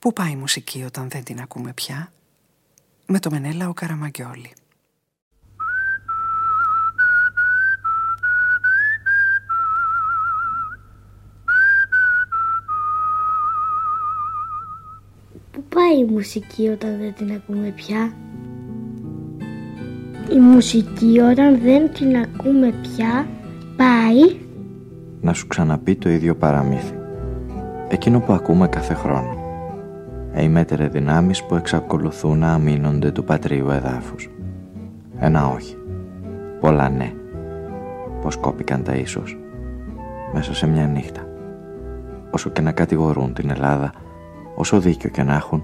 Πού πάει η μουσική όταν δεν την ακούμε πια; Με το Μενέλα ο Καραμαγκιόλη. Πού πάει η μουσική όταν δεν την ακούμε πια; Η μουσική όταν δεν την ακούμε πια πάει; Να σου ξαναπεί το ίδιο παραμύθι. Εκείνο που ακούμε κάθε χρόνο. Ειμέτερε δυνάμεις που εξακολουθούν να αμήνονται του πατρίου εδάφους. Ένα όχι. Πολλά ναι. Πως κόπηκαν τα ίσως. Μέσα σε μια νύχτα. Όσο και να κατηγορούν την Ελλάδα, όσο δίκιο και να έχουν,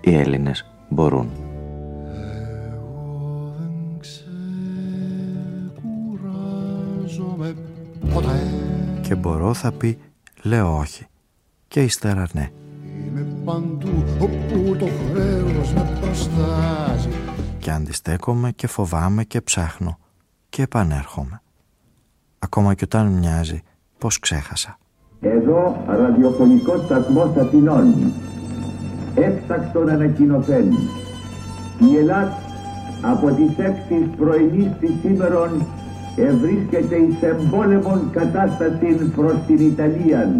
οι Έλληνες μπορούν. Και μπορώ θα πει λέω όχι και ύστερα ναι. Είμαι παντού όπου το χρέος με προστάζει Και αντιστέκομαι και φοβάμαι και ψάχνω και επανέρχομαι. Ακόμα και όταν μοιάζει πως ξέχασα. Εδώ ραδιοφωνικός σταθμός Αθηνών. Έφταξτον ανακοινωθέν. Η Ελλάδα από τις 6 πρωινής της σήμερον ευρίσκεται εις εμπόλεμον κατάσταση προς την Ιταλία.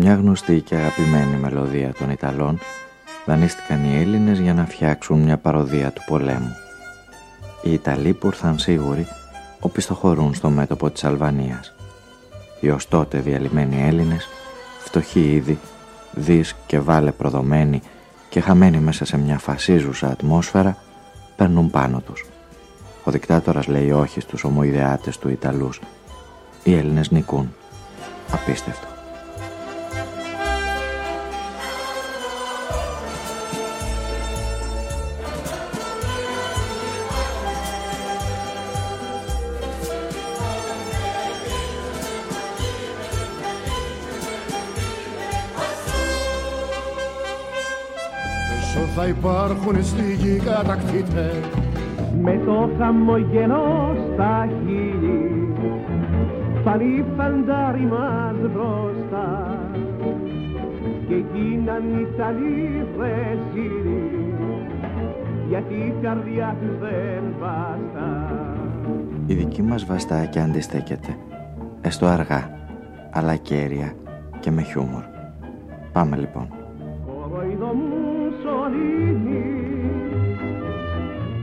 Μια γνωστή και αγαπημένη μελωδία των Ιταλών δανείστηκαν οι Έλληνες για να φτιάξουν μια παροδία του πολέμου. Οι Ιταλοί που ήρθαν σίγουροι οπισθοχωρούν στο μέτωπο της Αλβανίας. Οι ως τότε διαλυμένοι Έλληνες, φτωχοί ήδη, δις και βάλε προδομένοι και χαμένοι μέσα σε μια φασίζουσα ατμόσφαιρα, παίρνουν πάνω τους. Ο δικτάτορας λέει όχι στους ομοειδεάτες του Ιταλούς. Οι Έλληνες νικούν. Απίστευτο. Υπάρχουν στη γη κατακτήτε. Με το χαμογελό στα χείλη φανεί φαντάρι μας μπροστά. Και γίναν Ιταλοί φρεσίλοι γιατί η καρδιά τους δεν βαστά. Η δική μας βαστάκια αντιστέκεται έστω αργά αλλά κέρια και με χιούμορ. Πάμε λοιπόν. Κοροϊδό μου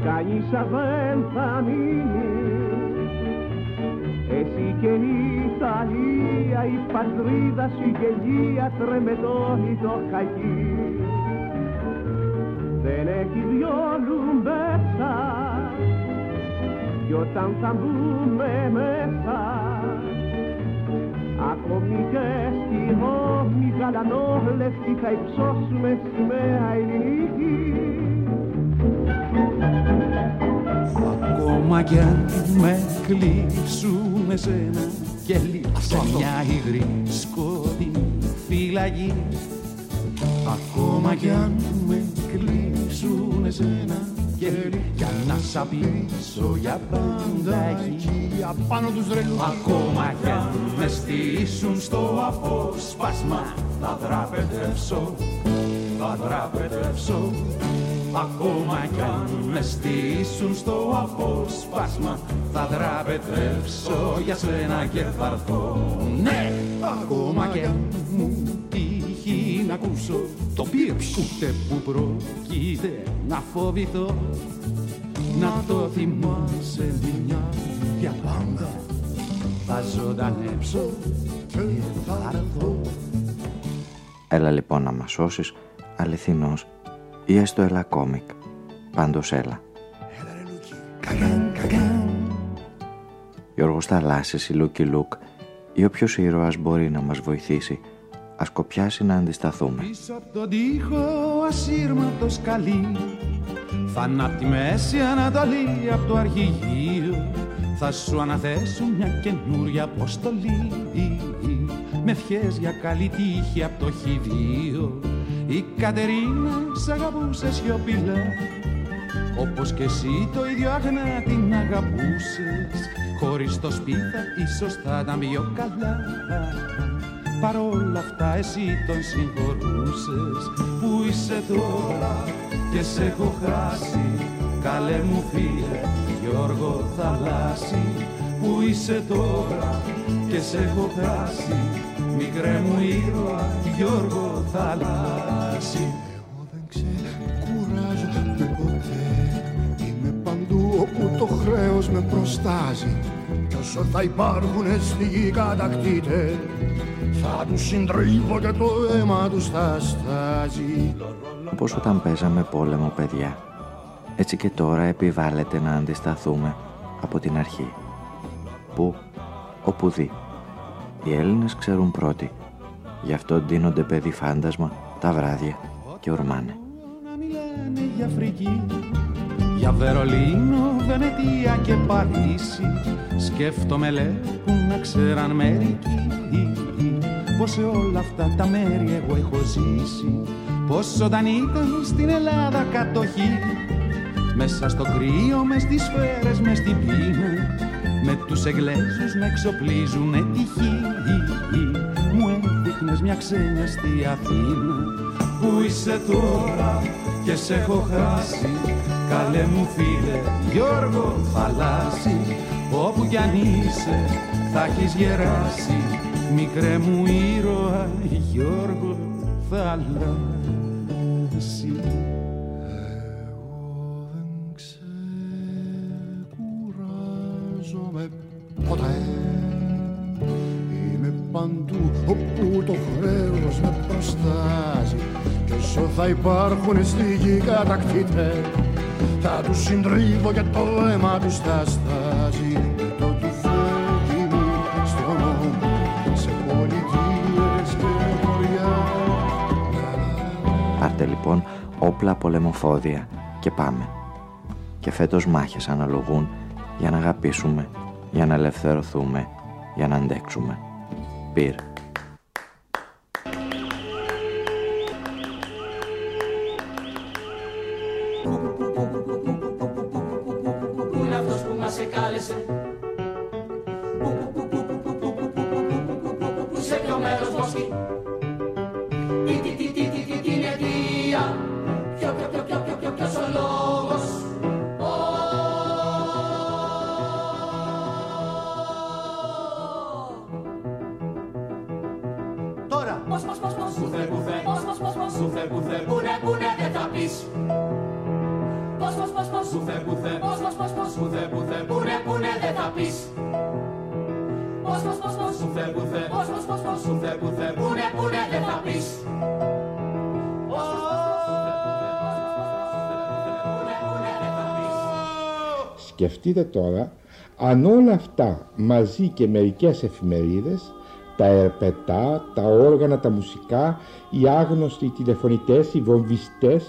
Μουσολίνη κανείς δεν θα μείνεις εσύ και η Ιταλία η πατρίδα σου η γελία τρεμετό το χαγί δεν έχει δυο λουμπέσα κι όταν θα μπούμε μέσα ακόμη και στη Ρώμη γαλανόλευκη θα υψώσουμε σημαία ελληνική. Ακόμα κι αν με κλείσουμε σε ένα κελί. Σε μια υγρή σκοτεινή φυλακή Ακόμα κι αν με κλείσουν σε ένα για να σ' απειλήσω για πάντα εκεί. απάνω τους ρελούς. Ακόμα κι αν με στήσουν στο απόσπασμα θα δραπετεύσω, θα δραπετεύσω Ακόμα κι αν με στήσουν στο απόσπασμα θα δραπετεύσω για σένα και θα έρθω. Ναι, ακόμα κι αν μου τύχει να ακούσω το πίεψ. Ούτε που πρόκειται να φοβηθώ να το θυμάσαι μια για πάντα. Θα ζωντανέψω και θα έρθω. Έλα λοιπόν να μας σώσεις αληθινός ή έστω έλα κόμικ. Πάντως έλα. Έλα ρε Λούκι. Καγάν, καγάν. Γιώργος Θαλάσσης, ή Λούκι Λουκ ή όποιος ήρωας μπορεί να μας βοηθήσει ας κοπιάσει να αντισταθούμε. Πίσω από τον τοίχο ασύρματος καλεί ξανά τη Μέση Ανατολή από το αρχηγείο θα σου αναθέσουν μια καινούρια αποστολή με ευχές για καλή τύχη από το χειδίο η Κατερίνα σ' αγαπούσε σιωπηλά όπως και εσύ το ίδιο αγνά την αγαπούσες. Χωρίς το σπίτι ίσως θα ήταν πιο καλά παρόλα αυτά εσύ τον συγχωρούσες. Που είσαι τώρα και σε έχω χάσει καλέ μου φίλε Γιώργο Θαλάσσι. Που είσαι τώρα και σε έχω χάσει μικρέ μου ήρωα Γιώργο Θαλάσσι Εγώ δεν ξεκουράζομαι ποτέ Είμαι παντού όπου το χρέος με προστάζει Κι όσο θα υπάρχουν στη γη κατακτήτες θα τους συντρίβω και το αίμα τους θα στάζει Όπως όταν παίζαμε πόλεμο παιδιά έτσι και τώρα επιβάλλεται να αντισταθούμε από την αρχή. Πού, όπου δει. Οι Έλληνες ξέρουν πρώτοι. Γι' αυτό ντύνονται παιδί φάντασμα τα βράδια και ορμάνε. για Αφρική, για Βερολίνο, Βενετία και Παρίσι Σκέφτομαι λέει που να ξέραν μερικοί Πως σε όλα αυτά τα μέρη εγώ έχω ζήσει Πως όταν ήταν στην Ελλάδα κατοχή μέσα στο κρύο, μες στις σφαίρες, μες στην πείνα Με τους Εγγλέζους να εξοπλίζουν τη γη Μου έδειχνες μια ξένια στη Αθήνα. Πού είσαι τώρα και σε έχω χάσει. Καλέ μου φίλε Γιώργο Θαλάσσι Όπου κι αν είσαι θα έχεις γεράσει. Μικρέ μου ήρωα Γιώργο Θαλάσσι θα υπάρχουν στη γη κατακτήτες Θα τους συντρίβω και το αίμα τους θα στάζει Με το τουφέκι μου στο νόμο Σε πολιτείες και χωριά Πάρτε λοιπόν όπλα πολεμοφόδια και πάμε. Και φέτος μάχες αναλογούν για να αγαπήσουμε για να ελευθερωθούμε, για να αντέξουμε. Πυρ. Σκεφτείτε τώρα αν όλα αυτά μαζί και μερικές εφημερίδες, τα ερπετά, τα όργανα, τα μουσικά, οι άγνωστοι τηλεφωνητές, οι βομβιστές,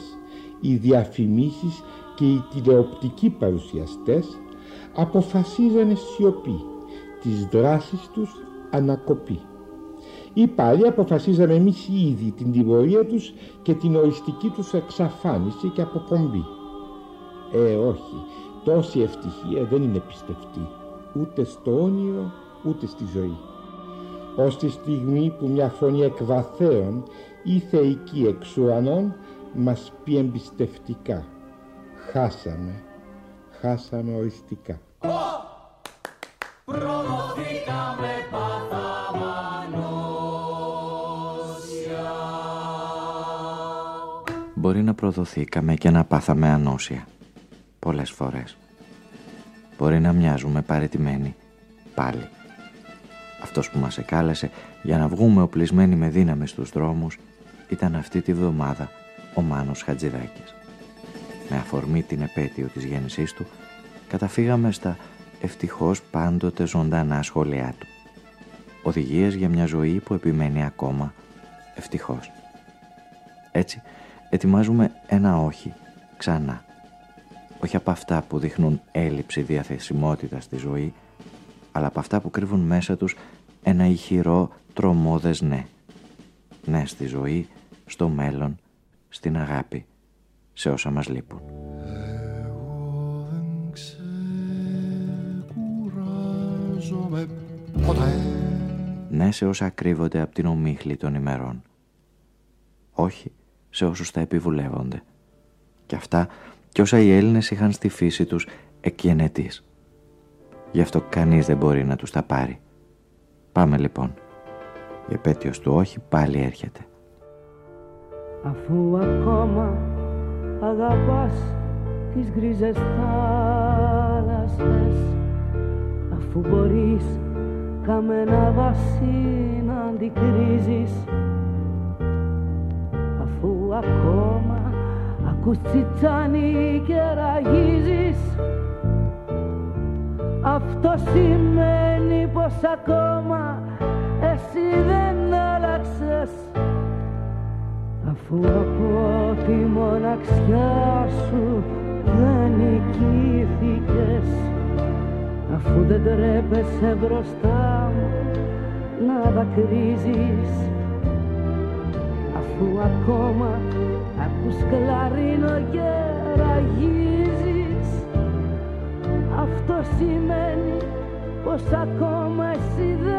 οι διαφημίσεις και οι τηλεοπτικοί παρουσιαστές αποφασίζανε σιωπή, τις δράσεις τους ανακοπή. Ή πάλι αποφασίζαμε εμείς οι ίδιοι την τιμωρία τους και την οριστική τους εξαφάνιση και αποπομπή. Ε, όχι, τόση ευτυχία δεν είναι πιστευτή, ούτε στο όνειρο, ούτε στη ζωή. Ως τη στιγμή που μια φωνή εκβαθέων ή θεϊκή εξ ουρανών μας πει εμπιστευτικά. Χάσαμε, χάσαμε οριστικά. Προδοθήκαμε Μπορεί να προδοθήκαμε και να πάθαμε ανώσια. Πολλές φορές. Μπορεί να μοιάζουμε παρετημένοι. Πάλι. Αυτός που μας εκάλεσε για να βγούμε οπλισμένοι με δύναμη στους δρόμους ήταν αυτή τη βδομάδα ο Μάνος Χατζηδάκης. Με αφορμή την επέτειο της γέννησής του καταφύγαμε στα ευτυχώς πάντοτε ζωντανά σχόλιά του. Οδηγίες για μια ζωή που επιμένει ακόμα ευτυχώς. Έτσι ετοιμάζουμε ένα όχι ξανά. Ο όχι από αυτά που δείχνουν έλλειψη διαθεσιμότητας στη ζωή, αλλά από αυτά που κρύβουν μέσα τους ένα ηχηρό τρομόδες ναι. Ναι στη ζωή, στο μέλλον, στην αγάπη, σε όσα μας λείπουν. Ναι σε όσα κρύβονται από την ομίχλη των ημερών. Όχι σε όσους τα επιβουλεύονται. Και αυτά κι όσα οι Έλληνες είχαν στη φύση τους εκγενετής. Γι' αυτό κανείς δεν μπορεί να τους τα πάρει. Πάμε λοιπόν. Η επέτειος του όχι πάλι έρχεται. Αφού ακόμα αγαπάς τις γκρίζες θάλασσες Αφού μπορείς καμένα βασί να αντικρίζεις Αφού ακόμα ακούς τσιτσάνι και ραγίζεις. Αυτό σημαίνει πως ακόμα εσύ δεν άλλαξες. Αφού από τη μοναξιά σου δεν νικήθηκες. Αφού δεν τρέπεσαι μπροστά μου να δακρύζεις. Αφού ακόμα ακούς κλαρίνο και ραγίζεις. Αυτό σημαίνει πως ακόμα εσύ δεν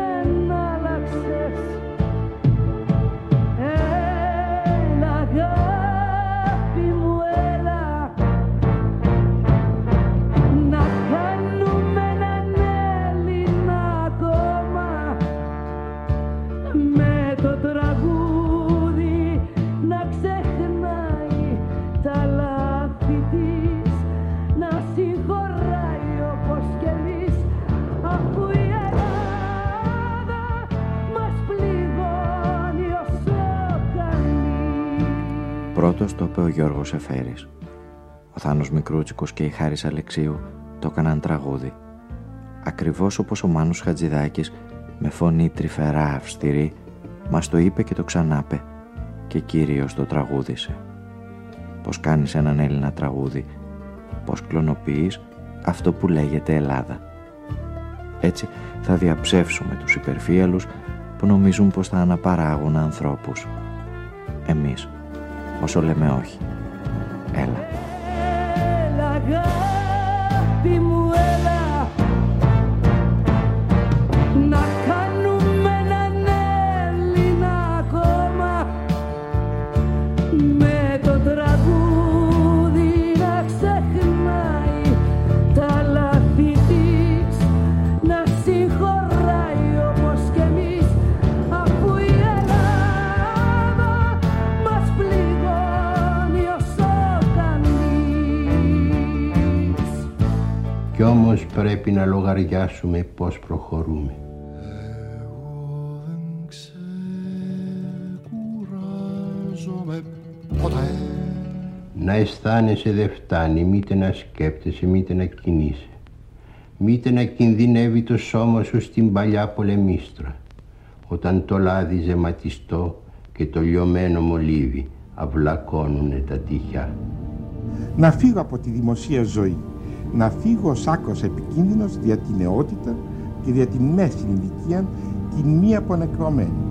Πρώτος το είπε ο Γιώργος Εφέρης. Ο Θάνος Μικρούτσικος και η Χάρης Αλεξίου το έκαναν τραγούδι. Ακριβώς όπως ο Μάνος Χατζηδάκης με φωνή τρυφερά αυστηρή μας το είπε και το ξανάπε και κυρίως το τραγούδισε. Πως κάνεις έναν Έλληνα τραγούδι, πως κλωνοποιείς αυτό που λέγεται Ελλάδα. Έτσι θα διαψεύσουμε τους υπερφύαλους που νομίζουν πως θα αναπαράγουν ανθρώπους. Εμείς, όσο λέμε όχι. Πρέπει να λογαριάσουμε πώς προχωρούμε. Ξεκουράζομαι ποτέ Να αισθάνεσαι δεν φτάνει, μήτε να σκέπτεσαι, μήτε να κινείσαι. Μήτε να κινδυνεύει το σώμα σου στην παλιά πολεμίστρα. Όταν το λάδι ζεματιστό και το λιωμένο μολύβι αυλακώνουνε τα τυχιά. Να φύγω από τη δημοσία ζωή. Να φύγω ως άκρος επικίνδυνος δια την νεότητα και δια την μέση ηλικία την μη απονεκρωμένη.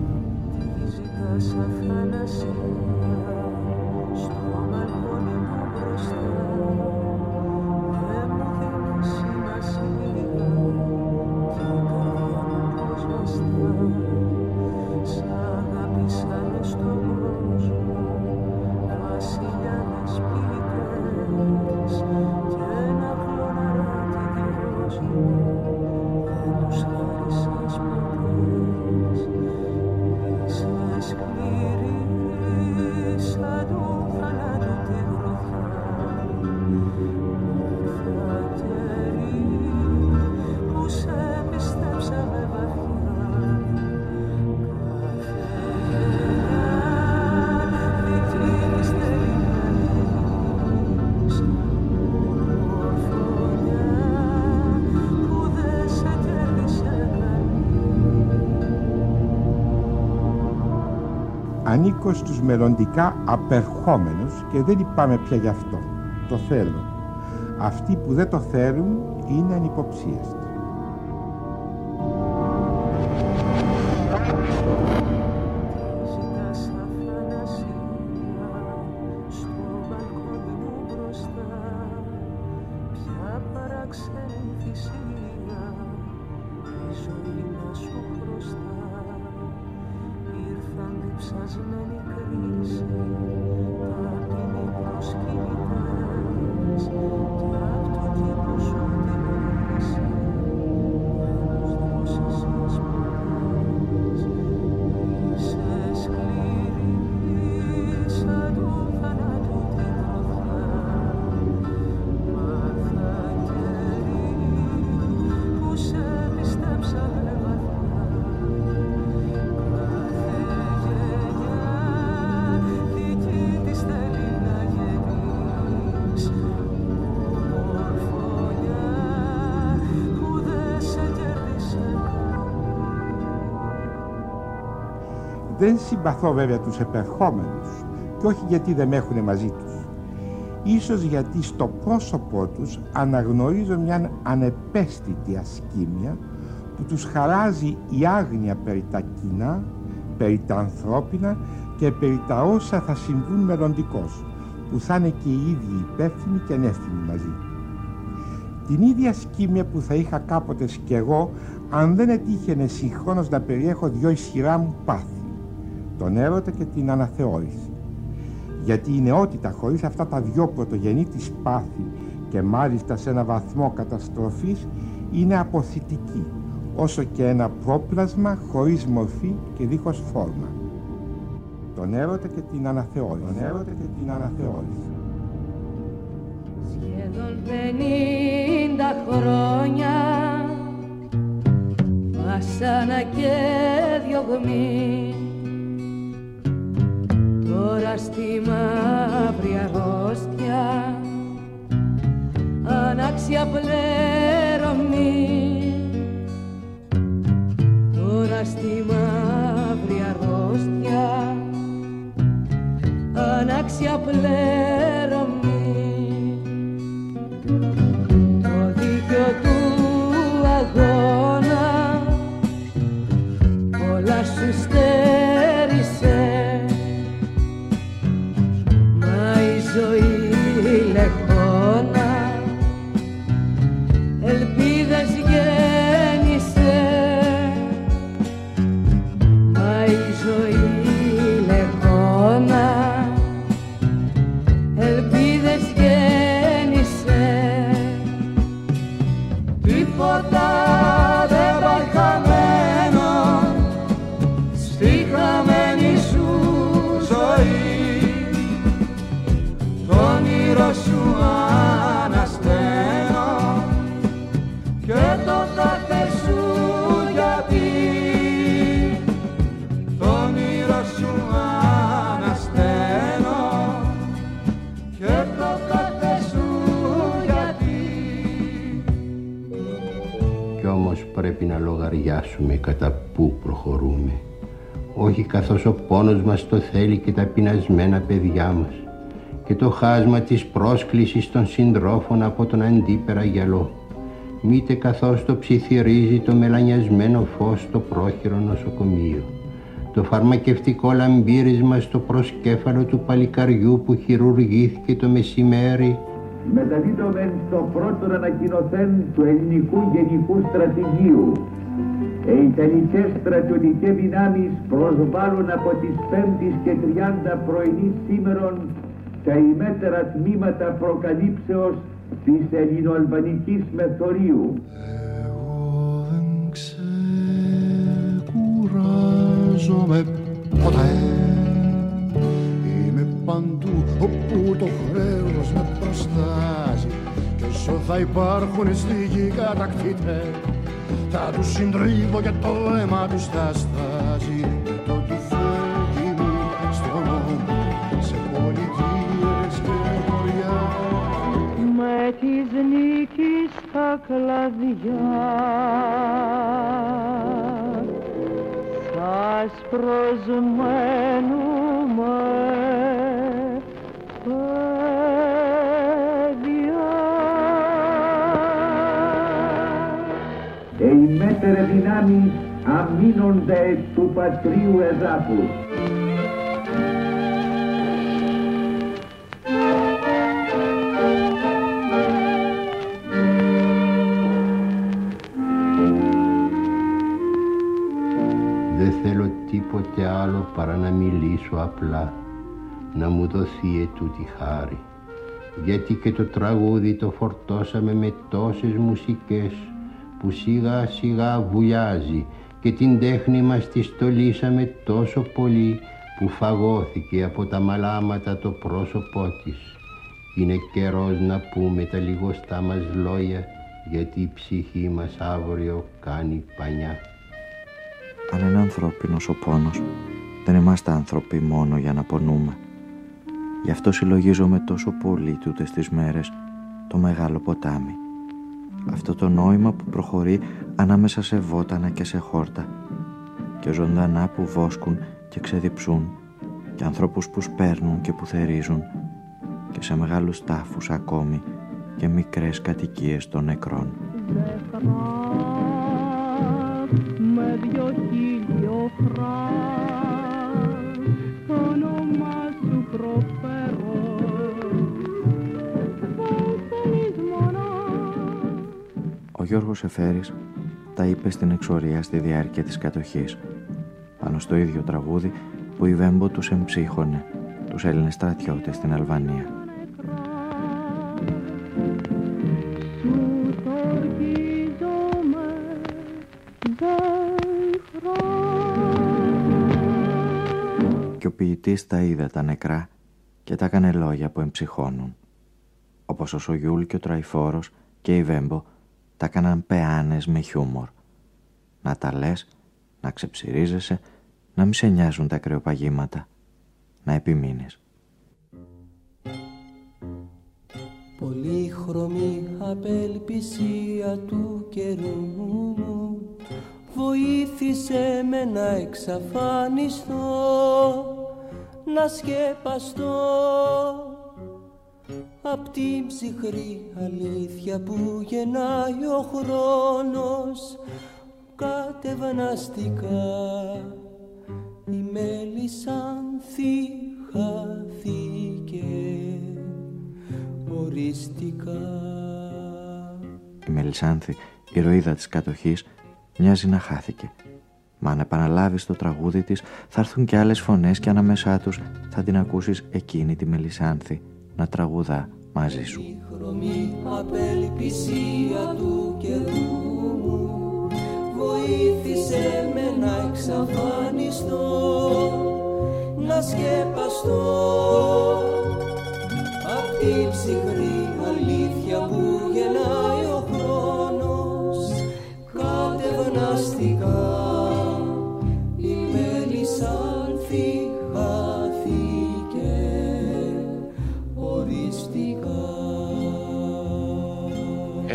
Ανήκω στους μελλοντικά απερχόμενους και δεν λυπάμαι πια γι' αυτό. Το θέλω. Αυτοί που δεν το θέλουν είναι ανυποψίαστοι. Δεν συμπαθώ βέβαια τους επερχόμενους και όχι γιατί δεν με έχουν μαζί τους. Ίσως γιατί στο πρόσωπό τους αναγνωρίζω μια ανεπαίσθητη ασκήμια που τους χαράζει η άγνοια περί τα κοινά, περί τα ανθρώπινα και περί τα όσα θα συμβούν μελλοντικώς, που θα είναι και οι ίδιοι υπεύθυνοι και ανεύθυνοι μαζί. Την ίδια σκήμια που θα είχα κάποτε κι εγώ αν δεν ετύχαινε συγχρόνως να περιέχω δυο ισχυρά μου πάθη τον έρωτα και την αναθεώρηση. Γιατί η νεότητα χωρίς αυτά τα δυο πρωτογενή της πάθη και μάλιστα σε ένα βαθμό καταστροφής είναι αποθητική, όσο και ένα πρόπλασμα χωρίς μορφή και δίχως φόρμα. Τον έρωτα και την αναθεώρηση. Τον έρωτα και την αναθεώρηση. Σχεδόν πενήντα χρόνια Βασάνα και διωγμή Τώρα στη μαύρη αρρώστια Ανάξια πλέρωμη. Τώρα στη μαύρη αρρώστια Ανάξια πλέρωμη λογαριάσουμε κατά πού προχωρούμε. Όχι καθώς ο πόνος μας το θέλει και τα πεινασμένα παιδιά μας. Και το χάσμα της πρόσκλησης των συντρόφων από τον αντίπερα γυαλό. Μήτε καθώς το ψιθυρίζει το μελανιασμένο φως στο πρόχειρο νοσοκομείο. Το φαρμακευτικό λαμπύρισμα στο προσκέφαλο του παλικαριού που χειρουργήθηκε το μεσημέρι μεταδίδομεν στο πρώτο ανακοινωθέν του ελληνικού γενικού στρατηγίου. Οι Ιταλικές στρατιωτικές δυνάμεις προσβάλλουν από τις 5 και 30 πρωινής σήμερον τα ημέτερα τμήματα προκαλύψεως της ελληνοαλβανικής μεθορίου. κουράζομαι ποτέ Είμαι παντού όπου το χρέος με προστάζει Κι όσο θα υπάρχουν στη γη κατακτήτες Θα τους συντρίβω και το αίμα τους θα στάζει. Με το τουφέκι μου στον νόμο Σε πολιτείες και χωριά με της νίκης τα κλαδιά. Σας προσμένουμε δυνάμεις αμήνονται του πατρίου εδάφους. Δεν θέλω τίποτε άλλο παρά να μιλήσω απλά, να μου δοθεί ετούτη χάρη. Γιατί και το τραγούδι το φορτώσαμε με τόσες μουσικές που σιγά σιγά βουλιάζει και την τέχνη μας τη στολίσαμε τόσο πολύ που φαγώθηκε από τα μαλάματα το πρόσωπό της. Είναι καιρός να πούμε τα λιγοστά μας λόγια γιατί η ψυχή μας αύριο κάνει πανιά. Αν είναι ανθρώπινος ο πόνος, δεν είμαστε άνθρωποι μόνο για να πονούμε. Γι' αυτό συλλογίζομαι τόσο πολύ τούτες τις μέρες το μεγάλο ποτάμι. Αυτό το νόημα που προχωρεί ανάμεσα σε βότανα και σε χόρτα. Και ζωντανά που βόσκουν και ξεδιψούν. Και ανθρώπους που σπέρνουν και που θερίζουν. Και σε μεγάλους τάφους ακόμη και μικρές κατοικίες των νεκρών. με δυο χίλιο Γιώργος Εφέρης τα είπε στην εξορία στη διάρκεια της κατοχής πάνω στο ίδιο τραγούδι που η Βέμπο τους εμψύχωνε τους Έλληνες στρατιώτες στην Αλβανία. Και ο ποιητής τα είδε τα νεκρά και τα έκανε λόγια που εμψυχώνουν. Όπως ο Σογιούλ και ο Τραϊφόρος και η Βέμπο τα έκαναν πεάνες με χιούμορ. Να τα λες, να ξεψυρίζεσαι, να μην σε νοιάζουν τα κρεοπαγήματα. Να επιμείνεις. Πολύχρωμη απελπισία του καιρού μου βοήθησε με να εξαφανιστώ να σκεπαστώ απ' την ψυχρή αλήθεια που γεννάει ο χρόνος κατεβαναστικά η μέλισσανθή χαθήκε οριστικά Η Μελισάνθη, η ροίδα της κατοχής, μοιάζει να χάθηκε. Μα αν επαναλάβεις το τραγούδι της, θα έρθουν και άλλες φωνές και ανάμεσά τους. Θα την ακούσεις εκείνη τη Μελισάνθη να τραγουδά μαζί σου. Η χρωμή απελπισία του καιρού μου βοήθησε με να εξαφανιστώ να σκεπαστώ απ' τη ψυχρή αλήθεια που γεννάει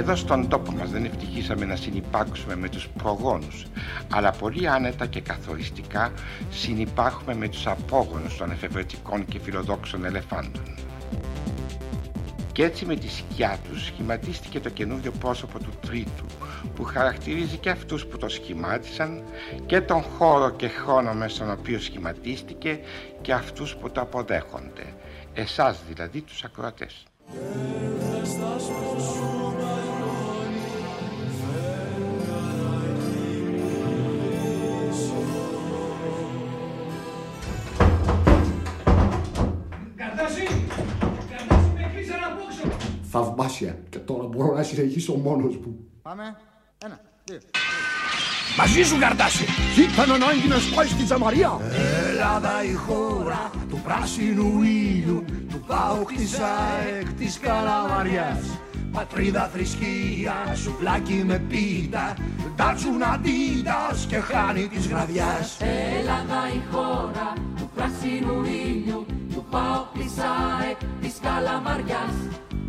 Εδώ στον τόπο μας δεν ευτυχήσαμε να συνυπάρξουμε με τους προγόνους, αλλά πολύ άνετα και καθοριστικά συνυπάρχουμε με τους απόγονους των εφευρετικών και φιλοδόξων ελεφάντων. Και έτσι με τη σκιά τους σχηματίστηκε το καινούριο πρόσωπο του τρίτου, που χαρακτηρίζει και αυτούς που το σχημάτισαν και τον χώρο και χρόνο μέσα στον οποίο σχηματίστηκε και αυτούς που το αποδέχονται. Εσάς δηλαδή τους ακροατές. Καρτάσι! Θαυμάσια. Και τώρα μπορώ να συνεχίσω μόνος μου. Πάμε. Ένα, δύο. Μαζί σου, Καρτάσι! Ήταν ανάγκη να σπάει στη Τζαμαρία. Ελλάδα η χώρα του πράσινου ήλιου του πάω της ΑΕΚ της Καλαμαριάς Πατρίδα θρησκεία, σουβλάκι με πίτα Ντάτσουν αντίτας και χάνει της γραδιάς Ελλάδα η χώρα του πράσινου ήλιου του πάω της ΑΕΚ της Καλαμαριάς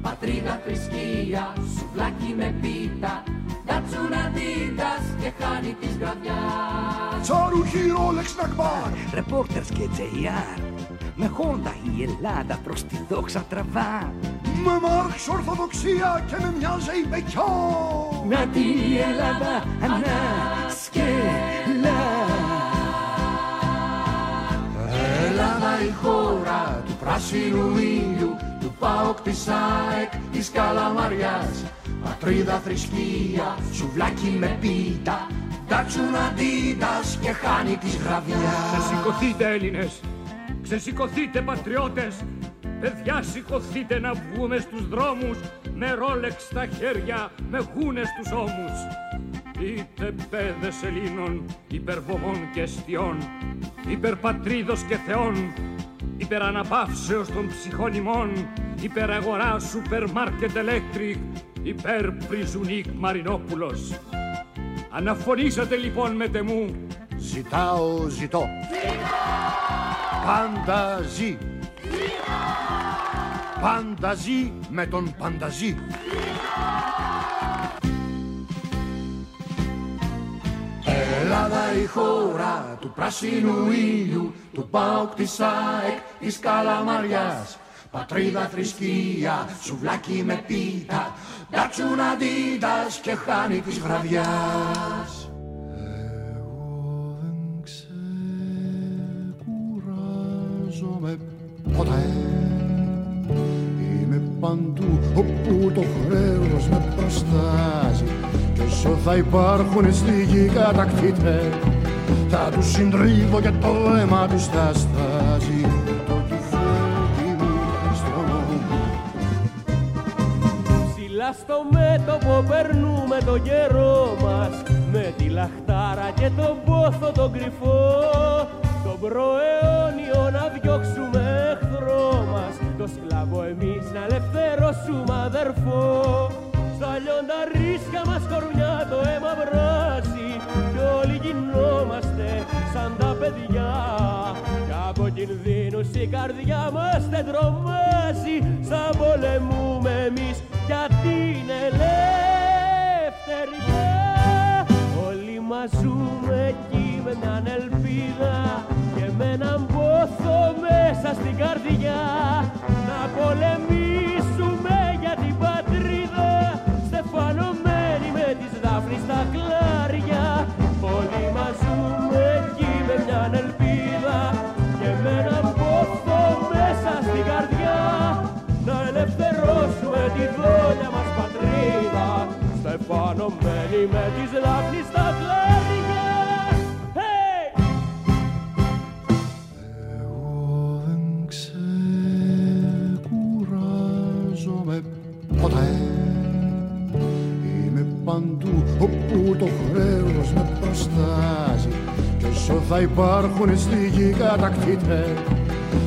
Πατρίδα, θρησκεία, σουβλάκι με πίτα Τατσούνα δίτας και χάνει της γραδιάς Τσάρουχη Ρόλεξ Νακμπάρ Ρεπόρτερς και JR Με χόντα η Ελλάδα προς τη δόξα τραβά. Με Μάρξ Ορθοδοξία και με μια ζεϊμπεκιά. Να τη Ελλάδα ανασκελά Ελλάδα η χώρα του πράσινου ήλιου του ΠΑΟΚ της ΑΕΚ της Καλαμαριάς. Πατρίδα θρησκεία, σουβλάκι με πίτα. Τάξουν αντίτας και χάνει της γραβιάς. Ξεσηκωθείτε Έλληνες, ξεσηκωθείτε πατριώτες. Παιδιά σηκωθείτε να βγούμε στους δρόμους Με ρόλεξ στα χέρια, με γούνες στους ώμους. Είτε παιδες Ελλήνων, υπερβομών και αιστιών Υπερπατρίδος και θεών Υπεραναπαύσεως των ψυχών ημών Υπεραγορά σούπερ μάρκετ electric Υπερ Πριζουνίκ Μαρινόπουλος Αναφωνήσατε λοιπόν με τεμού Ζητάω, ζητώ. Πάντα ζει. Πάντα ζει με τον πανταζή. Ελλάδα η χώρα του πράσινου ήλιου του ΠΑΟΚ της ΑΕΚ της Καλαμαριάς Πατρίδα θρησκεία, σουβλάκι με πίτα Ντάτσουν αντίτας και χάνει της γραδιάς Κουράζομαι ποτέ. Είμαι παντού όπου το χρέος με προστάζει. Κι όσο θα υπάρχουν στη γη κατακτήτες Θα τους συντρίβω και το αίμα τους θα στάζει στο μέτωπο περνούμε το καιρό μας. Με τη λαχτάρα και τον πόθο τον κρυφό Τον προαιώνιο να διώξουμε εχθρό μας. Το σκλάβο εμείς να ελευθερώσουμε αδερφό. Στα λιόντα ρίσκα μας κορμιά το αίμα βράζει. Κι όλοι γινόμαστε σαν τα παιδιά. Κι από κινδύνους η καρδιά μας δεν τρομάζει. Σαν πολεμούμε εμείς για την ελευθερία Όλοι μας ζούμε εκεί με μιαν ελπίδα Και με έναν πόθο μέσα στην καρδιά. Να πολεμήσουμε Στεφανωμένοι με τις δάφνης στα κλάρια Hey! Κουράζομαι ποτέ. Είμαι παντού όπου το χρέος με προστάζει. Κι όσο θα υπάρχουν στη γη κατακτήτες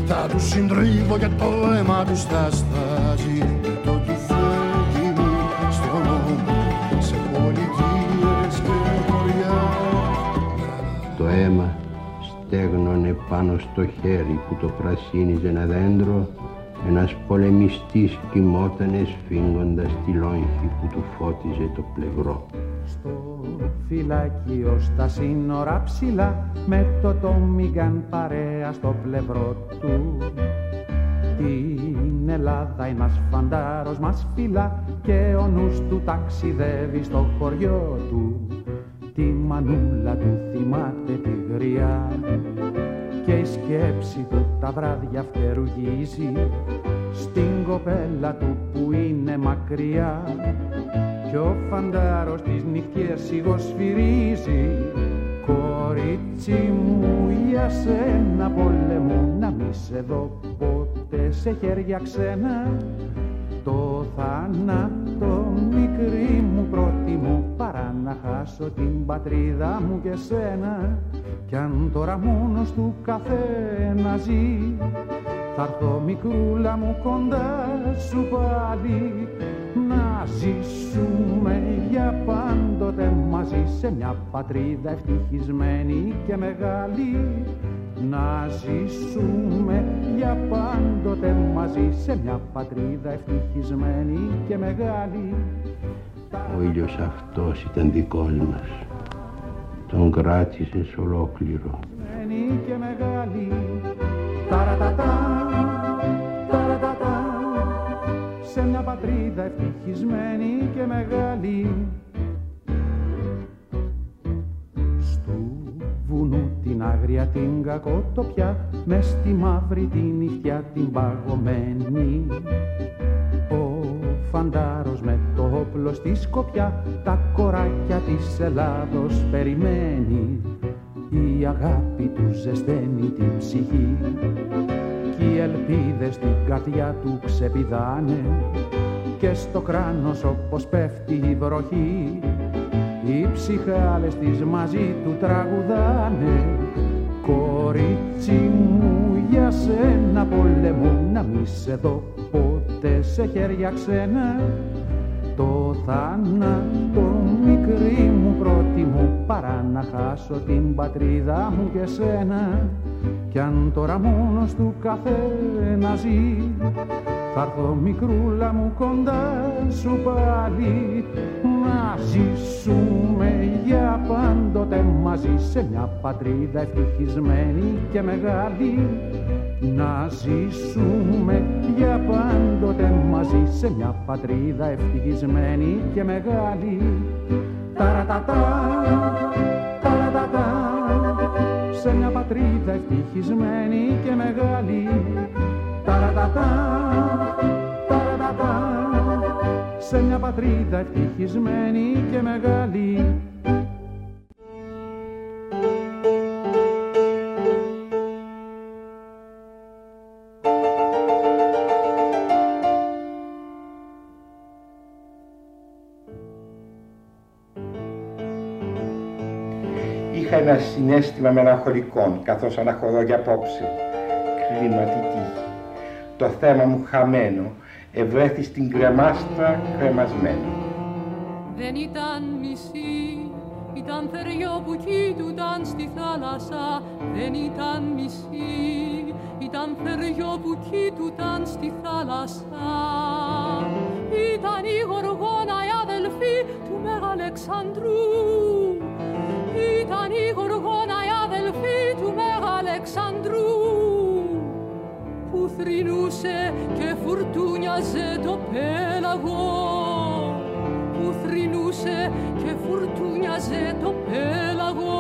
Θα τους συντρίβω και το αίμα τους θα στάζει Το αίμα στέγνωνε πάνω στο χέρι που το πρασίνιζε ένα δέντρο ένας πολεμιστής κοιμότανε σφίγγοντας τη λόγχη που του φώτιζε το πλευρό. Στο φυλακείο στα σύνορα ψηλά με το τόμιγκαν παρέα στο πλευρό του την Ελλάδα ένας φαντάρος μας φυλά και ο νους του ταξιδεύει στο χωριό του τη μανούλα του θυμάται τη γριά. Και η σκέψη του τα βράδια φτερουγίζει στην κοπέλα του που είναι μακριά. Κι ο φαντάρος της νυχτιές σιγοσφυρίζει κορίτσι μου για σένα πολεμού να μη σε δω ποτέ σε χέρια ξένα. Το θάνατο μικρή μου προτιμώ παρά να χάσω την πατρίδα μου και σένα. Κι αν τώρα μόνος του καθένα ζει θα έρθω μικρούλα μου κοντά σου πάλι. Να ζήσουμε για πάντοτε μαζί σε μια πατρίδα ευτυχισμένη και μεγάλη. Να ζήσουμε για πάντοτε μαζί σε μια πατρίδα ευτυχισμένη και μεγάλη Ο ήλιος αυτός ήταν δικός μας. Τον κράτησες ολόκληρο. ευτυχισμένη και μεγάλη Ταρατατά, ταρατατά σε μια πατρίδα ευτυχισμένη και μεγάλη Στου βουνού την άγρια την κακοτοπιά μες στη μαύρη την νυχτιά την παγωμένη ο φαντάρος με το όπλο στη σκοπιά τα κοράκια της Ελλάδος περιμένει. Η αγάπη του ζεσταίνει την ψυχή κι οι ελπίδες στην καρδιά του ξεπηδάνε. Και στο κράνος όπως πέφτει η βροχή οι ψυχάλες της μαζί του τραγουδάνε. Κορίτσι μου για σένα πολεμώ να μη σε δω ποτέ σε χέρια ξένα το θάνατο μικρή μου προτιμώ παρά να χάσω την πατρίδα μου και σένα. Κι αν τώρα μόνος του καθένα ζει θα έρθω μικρούλα μου κοντά σου πάλι. Να ζήσουμε για πάντοτε μαζί σε μια πατρίδα ευτυχισμένη και μεγάλη να ζήσουμε για πάντοτε μαζί σε μια πατρίδα ευτυχισμένη και μεγάλη. Ταρατατά, ταρατατά σε μια πατρίδα ευτυχισμένη και μεγάλη. Ταρατατά, ταρατατά σε μια πατρίδα ευτυχισμένη και μεγάλη ένα συνέστημα μελαγχολικών καθώς αναχωρώ για απόψε. Κρίμα τι τύχη. Το θέμα μου χαμένο ευρέθη στην κρεμάστρα κρεμασμένο. Δεν ήταν μισή, ήταν θεριό που κοίτουταν στη θάλασσα. Δεν ήταν μισή, ήταν θεριό που κοίτουταν στη θάλασσα. Ήταν η Γοργόνα η αδελφή του Μεγαλεξανδρού. Ήταν η Γοργόνα η αδελφή του Μεγαλεξανδρού που θρυνούσε και φουρτούνιαζε το πέλαγο. Που θρυνούσε και φουρτούνιαζε το πέλαγο.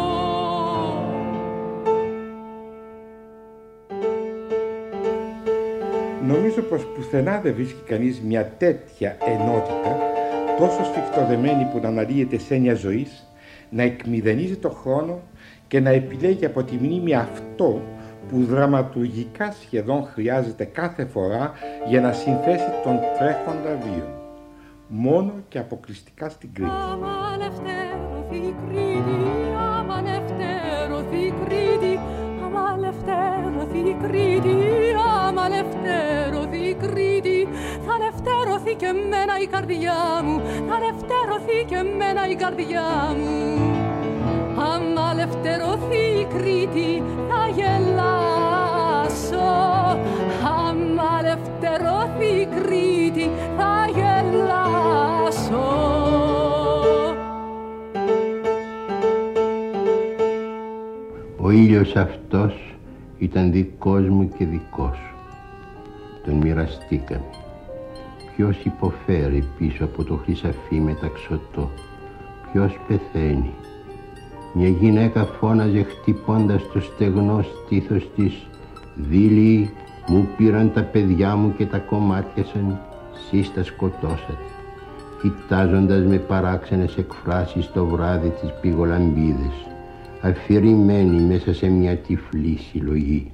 Νομίζω πως πουθενά δεν βρίσκει κανείς μια τέτοια ενότητα τόσο σφιχτοδεμένη που να αναλύεται σε έννοια ζωής, να εκμηδενίζει το χρόνο και να επιλέγει από τη μνήμη αυτό που δραματουργικά σχεδόν χρειάζεται κάθε φορά για να συνθέσει τον τρέχοντα βίο. Μόνο και αποκλειστικά στην Κρήτη. Αμαλευτέρωθη Κρήτη, αμαλευτέρωθη Κρήτη, αμαλευτέρωθη Κρήτη, αμαλευτέρωθη Κρήτη. Θα λευτέρωθη και μένα η καρδιά μου, θα λευτέρωθη και μένα η καρδιά μου. Άμα λευτερωθεί η Κρήτη θα γελάσω Άμα λευτερωθεί η Κρήτη θα γελάσω Ο ήλιος αυτός ήταν δικός μου και δικός σου. Τον μοιραστήκαμε. Ποιος υποφέρει πίσω από το χρυσαφί μεταξωτό. Ποιος πεθαίνει; Μια γυναίκα φώναζε χτυπώντας το στεγνό στήθος της «Δίλη, μου πήραν τα παιδιά μου και τα κομμάτιασαν, σεις τα σκοτώσατε» κοιτάζοντας με παράξενες εκφράσεις το βράδυ τις πηγολαμπίδες αφηρημένη μέσα σε μια τυφλή συλλογή.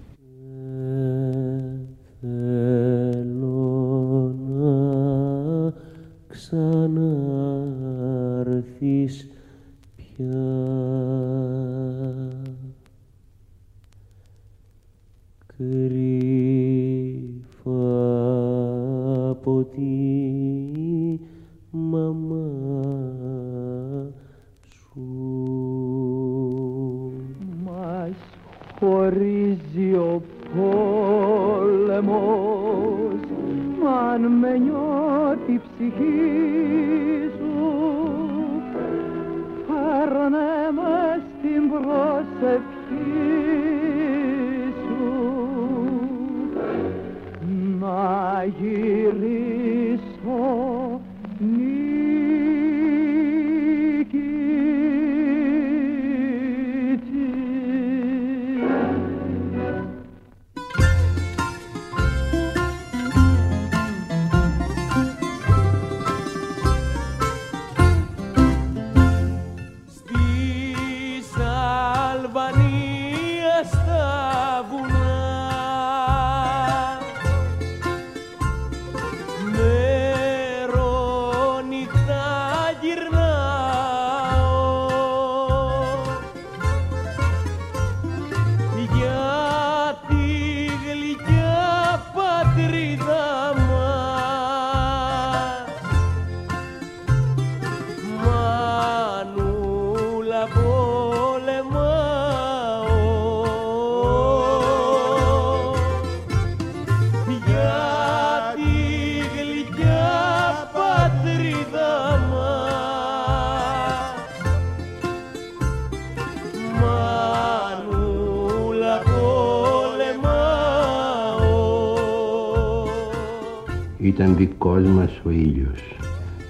Ήλιος.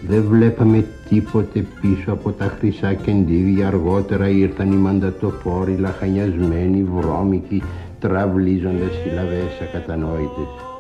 Δεν βλέπαμε τίποτε πίσω από τα χρυσά κεντήρια. Αργότερα ήρθαν οι μαντατοφόροι, λαχανιασμένοι, βρώμικοι, τραυλίζοντας συλλαβές ακατανόητες.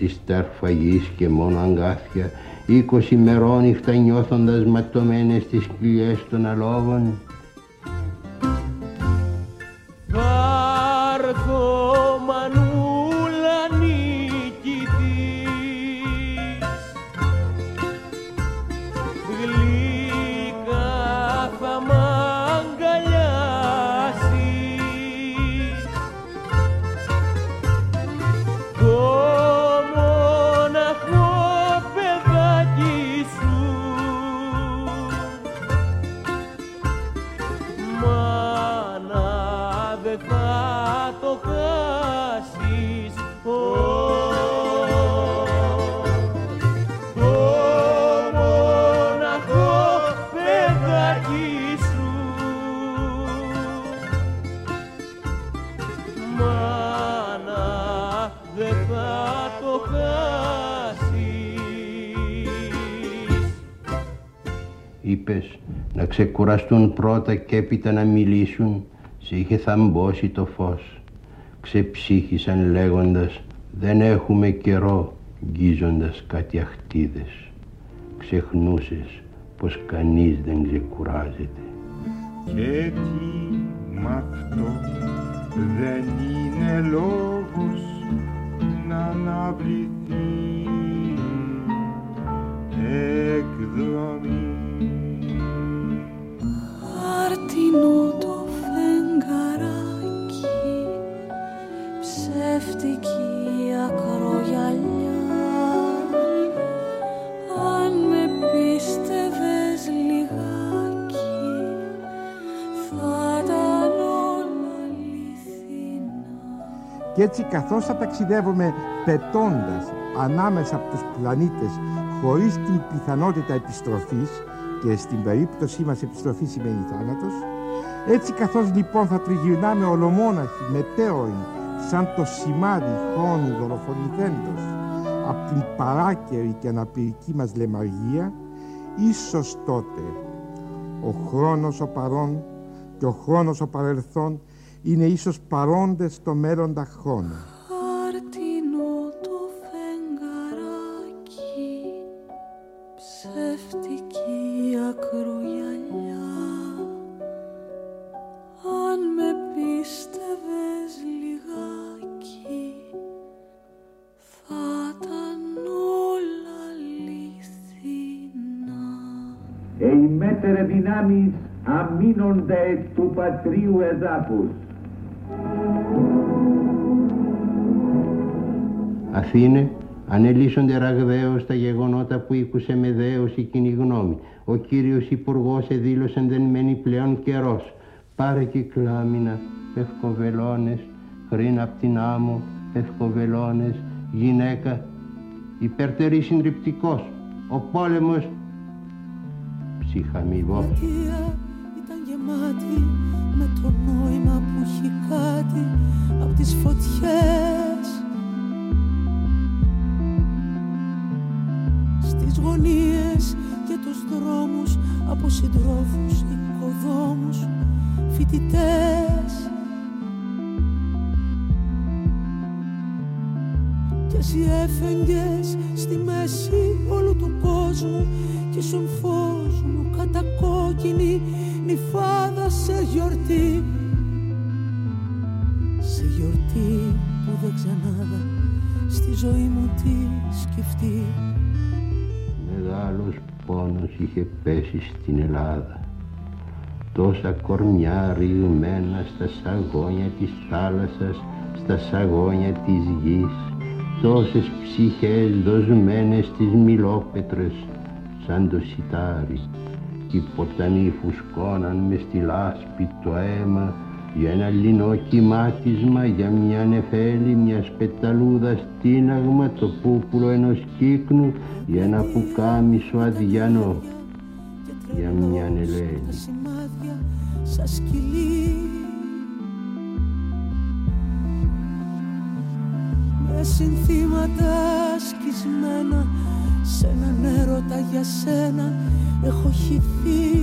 Μερόνυχτα πάνω στη στέρφα γης και μόνο αγκάθια. Είκοσι μερόνυχτα νιώθοντας ματωμένες τις κοιλιές των αλόγων. Ξεκουραστούν πρώτα και έπειτα να μιλήσουν. Σε είχε θαμπώσει το φως. Ξεψύχησαν λέγοντας δεν έχουμε καιρό γκίζοντας κάτι αχτίδες. Ξεχνούσες πως κανείς δεν ξεκουράζεται. Και τι μ' αυτό δεν είναι λόγος να αναβληθεί εκδρομή. Χάρτινο το φεγγαράκι Ψεύτικη ακρογιαλιά. Αν με πίστευες λιγάκι Θα ήταν όλα αληθινά. Και έτσι καθώς θα ταξιδεύουμε πετώντας ανάμεσα από τους πλανήτες χωρίς την πιθανότητα επιστροφής και στην περίπτωσή μας επιστροφή σημαίνει θάνατος έτσι καθώς λοιπόν θα τριγυρνάμε ολομόναχοι μετέωροι σαν το σημάδι χρόνου δολοφονηθέντος από την παράκαιρη και αναπηρική μας λεμαργία ίσως τότε ο χρόνος ο παρόν και ο χρόνος ο παρελθόν είναι ίσως παρόντες στο μέλλοντα χρόνο. Χάρτινο το φεγγαράκι Ψεύτικη ακρογιαλιά δυνάμεις αμήνονται του πατρίου εδάφους. Αθήνε, Ανελίσσονται ραγδαίως τα γεγονότα που ήκουσε με δέος η κοινή γνώμη. Ο κύριος υπουργός εδήλωσε δεν μένει πλέον καιρός. Πάρε κυκλάμινα, πευκοβελώνες, χρήν απ' την άμμο, πευκοβελώνες, γυναίκα, υπερτερή συντριπτικός. Ο πόλεμος ψυχαμιβός. ήταν γεμάτη με το νόημα που έχει κάτι απ' τις φωτιές Στις γωνίες και τους δρόμους από συντρόφους, οικοδόμους, φοιτητές Κι εσύ έφεγγες στη μέση όλου του κόσμου κι ήσουν φως μου κατακόκκινη νυφάδα σε γιορτή. Σε γιορτή που δεν ξανάδα στη ζωή μου τι σκεφτεί Μεγάλος πόνος είχε πέσει στην Ελλάδα. Τόσα κορμιά ρηγμένα στα σαγόνια της θάλασσας στα σαγόνια της γης. Τόσες ψυχές δοσμένες στις μιλόπετρες σαν το σιτάρι κι οι ποταμοί φουσκώναν με στη λάσπη το αίμα για ένα λινό κοιμάτισμα, για μια νεφέλη, μια σπεταλούδα στίναγμα, το πούπουλο ενός κύκνου, για ένα πουκάμισο αδιανό, για μια νελέλη. Σαν σκυλί Με συνθήματα σκισμένα σε έναν έρωτα για σένα έχω χυθεί.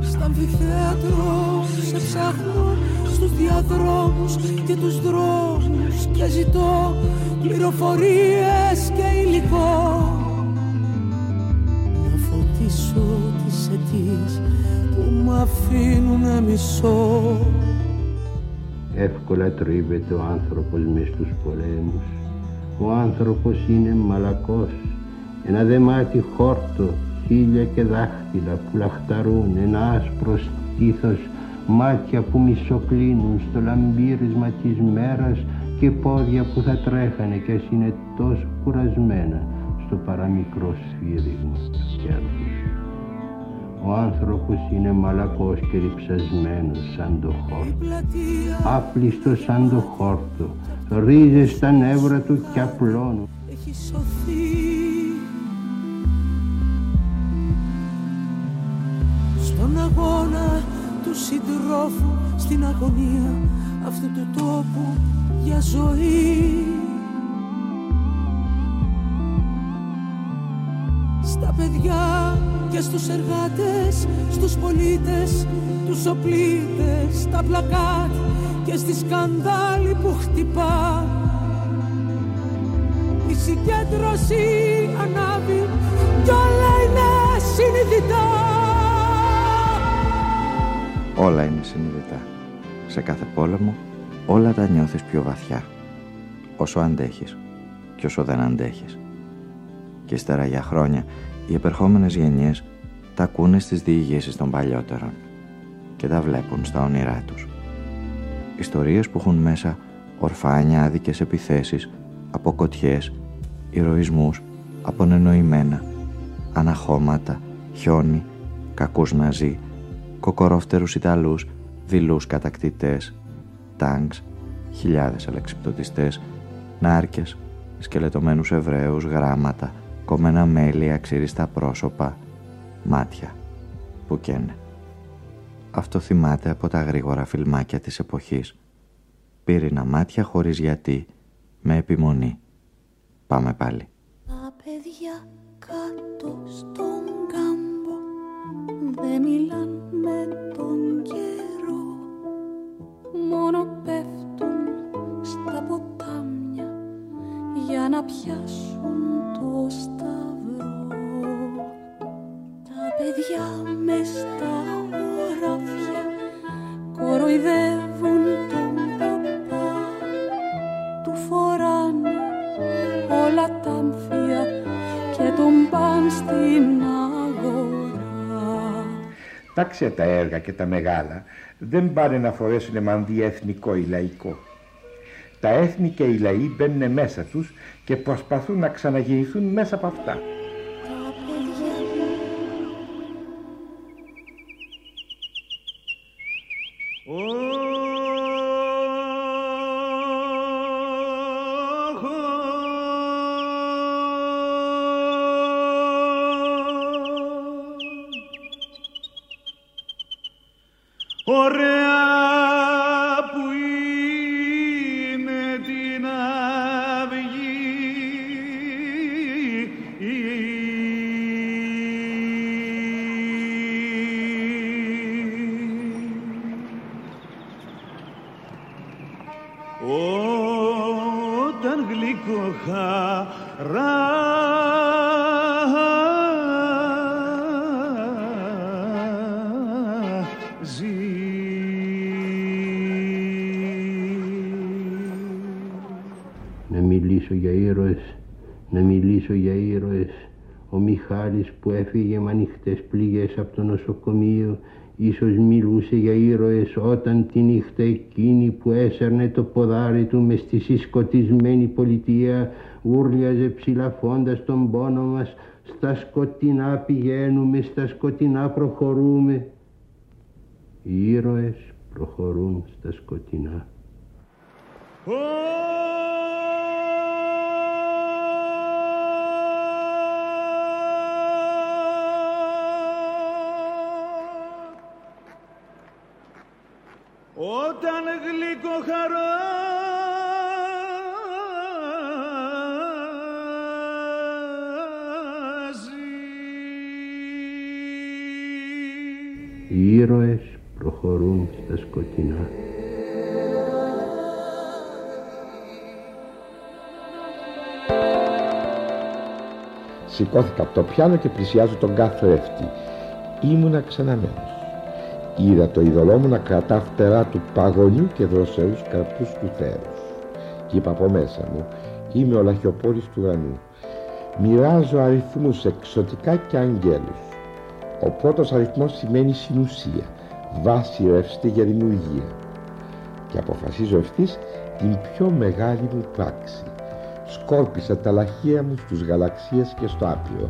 Στα αμφιθέατρο σε ψάχνω στους διαδρόμους και τους δρόμους και ζητώ πληροφορίες και υλικό. Να φωτίσω τις αιτίες που μ' αφήνουν να μισώ Εύκολα τρίβεται ο άνθρωπος μες στους πολέμους. Ο άνθρωπος είναι μαλακός. Ένα δεμάτι χόρτο, χίλια και δάχτυλα που λαχταρούν, ένα άσπρος στήθος, μάτια που μισοκλίνουν στο λαμπύρισμα της μέρας και πόδια που θα τρέχανε κι ας είναι τόσο κουρασμένα στο παραμικρό σφύριγμα του κέρδους. Ο άνθρωπος είναι μαλακός και διψασμένος σαν το χόρτο. Άπλιστος σαν το χόρτο. Ρίζες στα νεύρα του και απλώνουν. έχει σωθεί Στον αγώνα του συντρόφου Στην αγωνία αυτού του τόπου για ζωή Στα παιδιά και στους εργάτες Στους πολίτες, τους οπλίτες Στα πλακάτ και στη σκανδάλη που χτυπά η συγκέντρωση ανάβει κι όλα είναι συνειδητά. Όλα είναι συνειδητά. Σε κάθε πόλεμο όλα τα νιώθεις πιο βαθιά. Όσο αντέχεις και όσο δεν αντέχεις. Και ύστερα για χρόνια οι επερχόμενες γενιές τα ακούνε στις διηγήσεις των παλιότερων και τα βλέπουν στα όνειρά τους. Ιστορίες που έχουν μέσα ορφάνια άδικες επιθέσεις, αποκοτιές, ηρωισμούς, απονενοημένα, αναχώματα, χιόνι, κακούς ναζί, κοκορόφτερους Ιταλούς, δειλούς κατακτητές, τάγκς, χιλιάδες αλεξιπτωτιστές, νάρκες, σκελετωμένους Εβραίους, γράμματα, κομμένα μέλη, αξίριστα πρόσωπα, μάτια, που καίνε. Αυτό θυμάται από τα γρήγορα φιλμάκια της εποχής. Πύρινα μάτια χωρίς γιατί, με επιμονή. Πάμε πάλι. Τα παιδιά κάτω στον κάμπο δεν μιλάν με τον καιρό μόνο πέφτουν στα ποτάμια για να πιάσουν το σταυρό παιδιά μες στα χωράφια κοροϊδεύουν τον παπά του φοράνε όλα τα αμφία και τον παν στην αγορά. Τάξια τα έργα και τα μεγάλα δεν πάνε να φορέσουν μανδύα εθνικό ή λαϊκό. Τα έθνη και οι λαοί μπαίνουν μέσα τους και προσπαθούν να ξαναγεννηθούν μέσα από αυτά. Νοσοκομείο ίσως μιλούσε για ήρωες όταν τη νύχτα εκείνη που έσερνε το ποδάρι του μες στη συσκοτισμένη πολιτεία ούρλιαζε ψηλαφώντας τον πόνο μας στα σκοτεινά πηγαίνουμε, στα σκοτεινά προχωρούμε. Οι ήρωες προχωρούν στα σκοτεινά. Όταν γλυκό Οι ήρωες προχωρούν στα σκοτεινά. Σηκώθηκα από το πιάνο και πλησιάζω τον καθρέφτη. Ήμουνα ξαναμένος. Είδα το ειδωλό μου να κρατά φτερά του παγωνιού και δροσερούς καρπούς του θέρους. Και είπα από μέσα μου, είμαι ο λαχιοπόλης του ουρανού. Μοιράζω αριθμούς εξωτικά και αγγέλους. Ο πρώτος αριθμός σημαίνει συνουσία, βάση ρευστή για δημιουργία. Και αποφασίζω ευθύς την πιο μεγάλη μου πράξη. Σκόρπισα τα λαχεία μου στους γαλαξίες και στο άπειρο.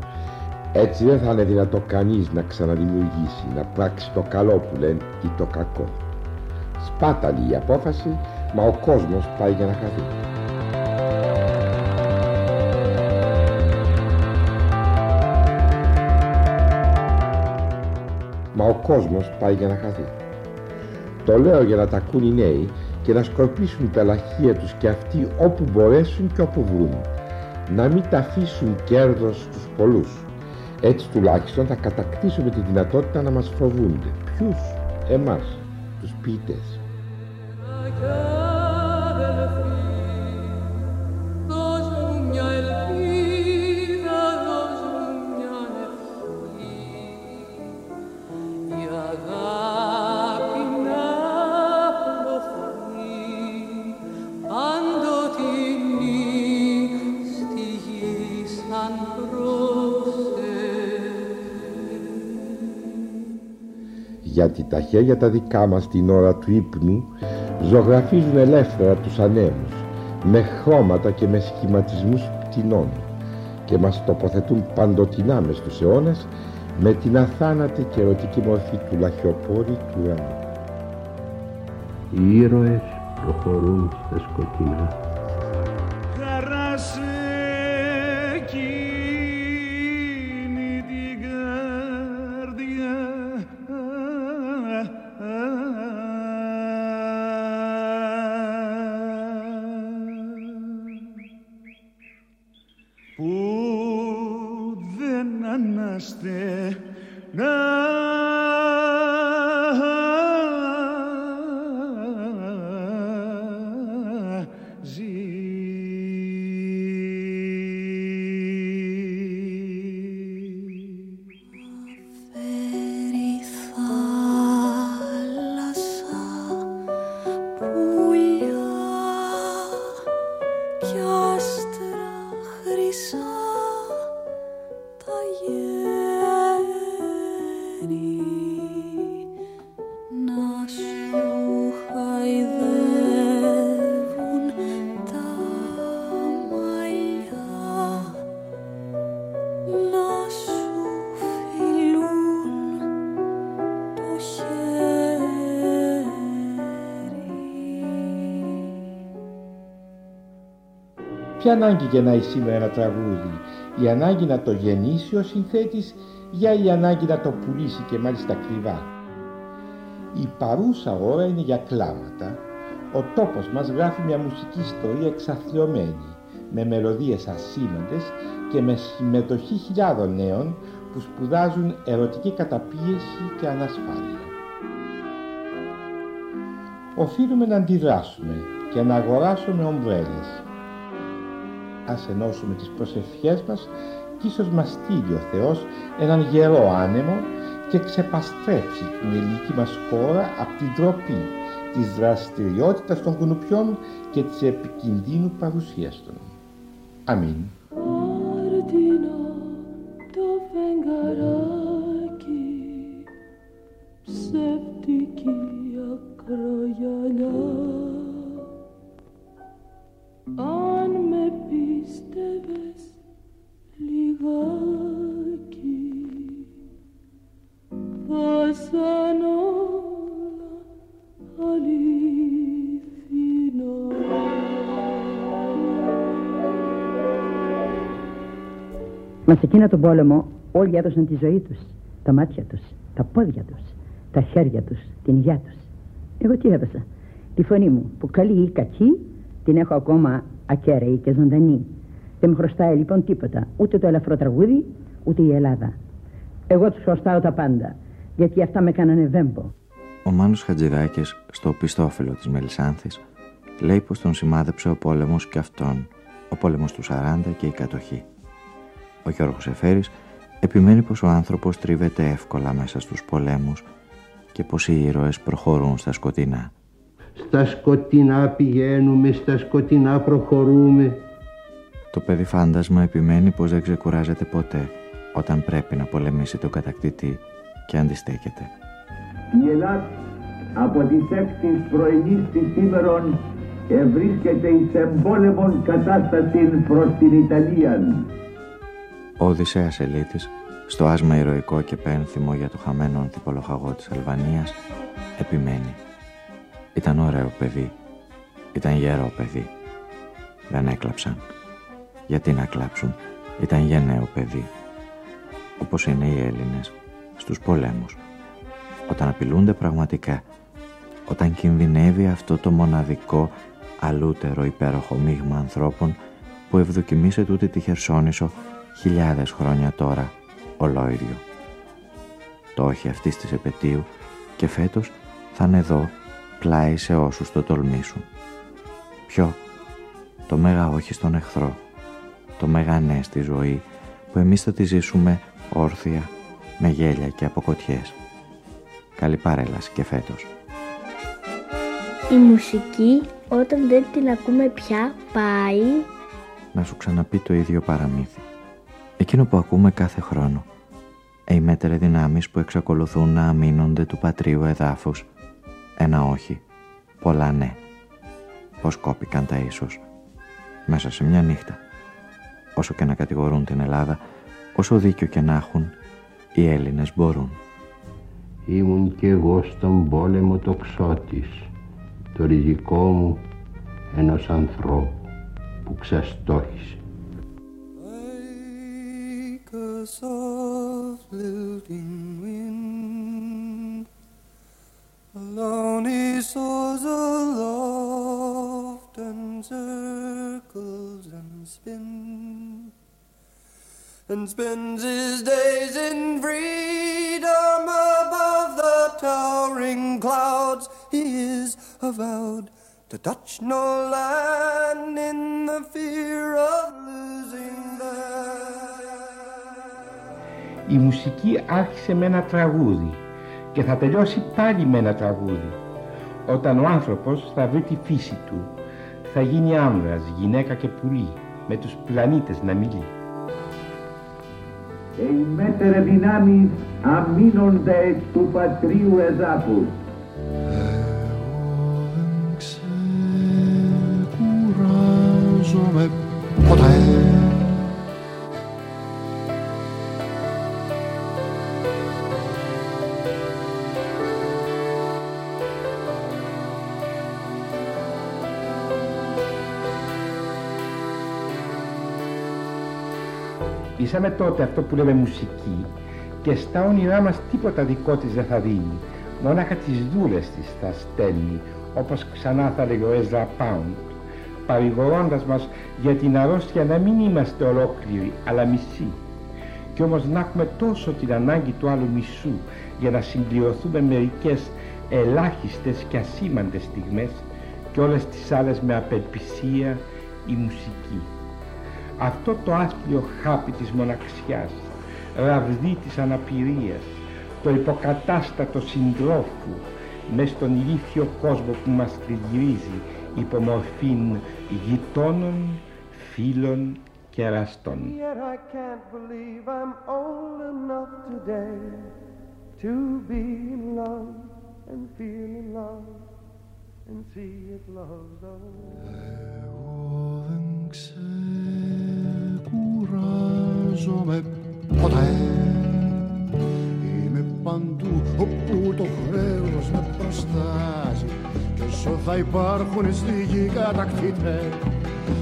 Έτσι δεν θα είναι δυνατό κανείς να ξαναδημιουργήσει, να πράξει το καλό που λένε ή το κακό. Σπάταλη η απόφαση, μα ο κόσμος πάει για να χαθεί. Μα ο κόσμος πάει για να χαθεί. Το λέω για να τα ακούν οι νέοι και να σκορπίσουν τα λαχεία τους και αυτοί όπου μπορέσουν και όπου βρουν. Να μην τα αφήσουν κέρδος στους πολλούς. Έτσι τουλάχιστον θα κατακτήσουμε τη δυνατότητα να μας φοβούνται. Ποιους; Εμάς, τους ποιητές. Δώσ' γιατί τα χέρια τα δικά μας την ώρα του ύπνου ζωγραφίζουν ελεύθερα τους ανέμους με χρώματα και με σχηματισμούς πτηνών και μας τοποθετούν παντοτινά μες στους αιώνες με την αθάνατη και ερωτική μορφή του λαχιοπόρη του ουρανού. Οι ήρωες προχωρούν στα σκοτεινά. Ποια ανάγκη γεννάει σήμερα ένα τραγούδι, η ανάγκη να το γεννήσει ο συνθέτης για η ανάγκη να το πουλήσει και μάλιστα κρυβά. Η παρούσα ώρα είναι για κλάματα. Ο τόπος μας γράφει μια μουσική ιστορία εξαθλειωμένη, με μελωδίες ασήμαντες και με συμμετοχή χιλιάδων νέων που σπουδάζουν ερωτική καταπίεση και ανασφάλεια. Οφείλουμε να αντιδράσουμε και να αγοράσουμε ομβρέλες. Ας ενώσουμε τις προσευχές μας και ίσως μας στείλει ο Θεός έναν γερό άνεμο και ξεπαστρέψει την ελληνική μας χώρα από την τροπή της δραστηριότητας των κουνουπιών και της επικινδύνου παρουσίας των. Αμήν. το φεγγαράκι ψεύτικη ακρογιαλιά Μα σε εκείνο τον πόλεμο όλοι έδωσαν τη ζωή τους, τα μάτια τους, τα πόδια τους, τα χέρια τους, την υγειά τους. Εγώ τι έδωσα; Τη φωνή μου που καλή ή κακή την έχω ακόμα ακέραιη και ζωντανή. Δεν μου χρωστάει λοιπόν τίποτα. Ούτε το ελαφρό τραγούδι, ούτε η Ελλάδα. Εγώ τους χρωστάω τα πάντα. Γιατί αυτά με κάνανε βέμπο. Ο Μάνος Χατζηδάκης στο πιστόφυλλο της Μελισάνθης λέει πως τον σημάδεψε ο πόλεμος και αυτόν, ο πόλεμος του 40 και η κατοχή. Ο Γιώργος Εφέρης επιμένει πως ο άνθρωπος τρίβεται εύκολα μέσα στους πολέμους και πως οι ήρωες προχωρούν στα σκοτεινά. Στα σκοτεινά πηγαίνουμε, στα σκοτεινά προχωρούμε. Το παιδί φάντασμα επιμένει πως δεν ξεκουράζεται ποτέ όταν πρέπει να πολεμήσει τον κατακτητή και αντιστέκεται. Η Ελλάδα από τις έκτης πρωινής της σήμερον ευρίσκεται εις εμπόλεμον κατάσταση προς την Ιταλία. Ο Οδυσσέας Ελίτης, στο άσμα ηρωικό και πένθυμο για το χαμένο ανθιπολοχαγό της Αλβανίας, επιμένει. Ήταν ωραίο παιδί. Ήταν γερό παιδί. Δεν έκλαψαν. Γιατί να κλάψουν; Ήταν γενναίο παιδί. Όπως είναι οι Έλληνες στους πολέμους. Όταν απειλούνται πραγματικά. Όταν κινδυνεύει αυτό το μοναδικό αλούτερο υπέροχο μείγμα ανθρώπων που ευδοκιμήσε τούτη τη Χερσόνησο χιλιάδες χρόνια τώρα ολόιδιο. Το όχι αυτής της επαιτίου και φέτος θα είναι εδώ πλάι σε όσους το τολμήσουν. Ποιο; Το μέγα όχι στον εχθρό. Το μέγα ναι στη ζωή που εμείς θα τη ζήσουμε όρθια, με γέλια και αποκοτιές. Καλή παρέλαση και φέτος. Η μουσική όταν δεν την ακούμε πια πάει... Να σου ξαναπεί το ίδιο παραμύθι. Εκείνο που ακούμε κάθε χρόνο. Οι μέτερε δυνάμεις που εξακολουθούν να αμήνονται του πατρίου εδάφους. Ένα όχι. Πολλά ναι. Πώς κόπηκαν τα ίσως. Μέσα σε μια νύχτα. Όσο και να κατηγορούν την Ελλάδα, όσο δίκιο και να έχουν, οι Έλληνες μπορούν. Ήμουν κι εγώ στον πόλεμο το ξώτης, το ριζικό μου ενός ανθρώπου που ξεστόχησε. a soft lilting wind Alone he soars aloft and circles and spins And spends his days in freedom above the towering clouds He is avowed to touch no land in the fear of losing them η μουσική άρχισε με ένα τραγούδι και θα τελειώσει πάλι με ένα τραγούδι. Όταν ο άνθρωπος θα βρει τη φύση του, θα γίνει άνδρας, γυναίκα και πουλί, με τους πλανήτες να μιλεί. Οι μέτερες δυνάμεις αμήνονται του πατρίου εδάφους. Ήσαμε τότε αυτό που λέμε μουσική και στα όνειρά μας τίποτα δικό της δεν θα δίνει. Μόναχα τις δούλες της θα στέλνει, όπως ξανά θα λέγει ο Έζρα Πάουντ, παρηγορώντας μας για την αρρώστια να μην είμαστε ολόκληροι, αλλά μισοί. Κι όμως να έχουμε τόσο την ανάγκη του άλλου μισού για να συμπληρωθούμε μερικές ελάχιστες και ασήμαντες στιγμές και όλες τις άλλες με απελπισία η μουσική. Αυτό το άθλιο χάπι της μοναξιάς, ραβδί της αναπηρίας, το υποκατάστατο συντρόφου μες στον ηλίθιο κόσμο που μας τριγυρίζει υπομορφήν γειτόνων, φίλων και εραστών. Yet I can't believe I'm old enough today to be in love and feel in love and see it love Εγώ ξεκουράζομαι ποτέ Είμαι παντού όπου το χρέος με προστάζει. Κι όσο θα υπάρχουν στη γη κατακτήτες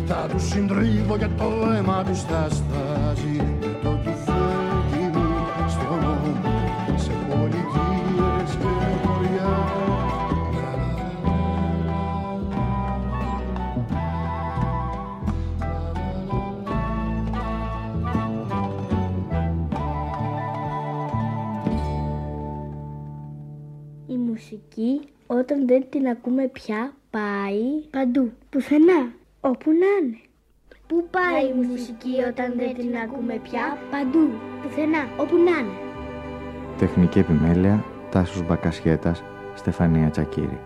θα τους συντρίβω και το αίμα τους θα στάζει. Με το μουσική όταν δεν την ακούμε πια πάει παντού, πουθενά, όπου να είναι. Πού πάει η μουσική όταν δεν την ακούμε πια παντού, πουθενά, όπου να είναι. Τεχνική επιμέλεια Τάσος Μπακασιέτας Στεφανία Τσακύρη.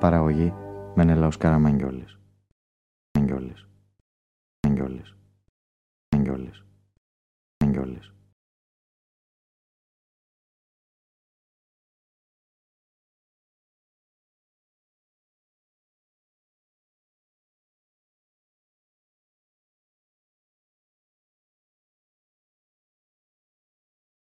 Παραγωγή Μενέλαος Καραμαγγιόλης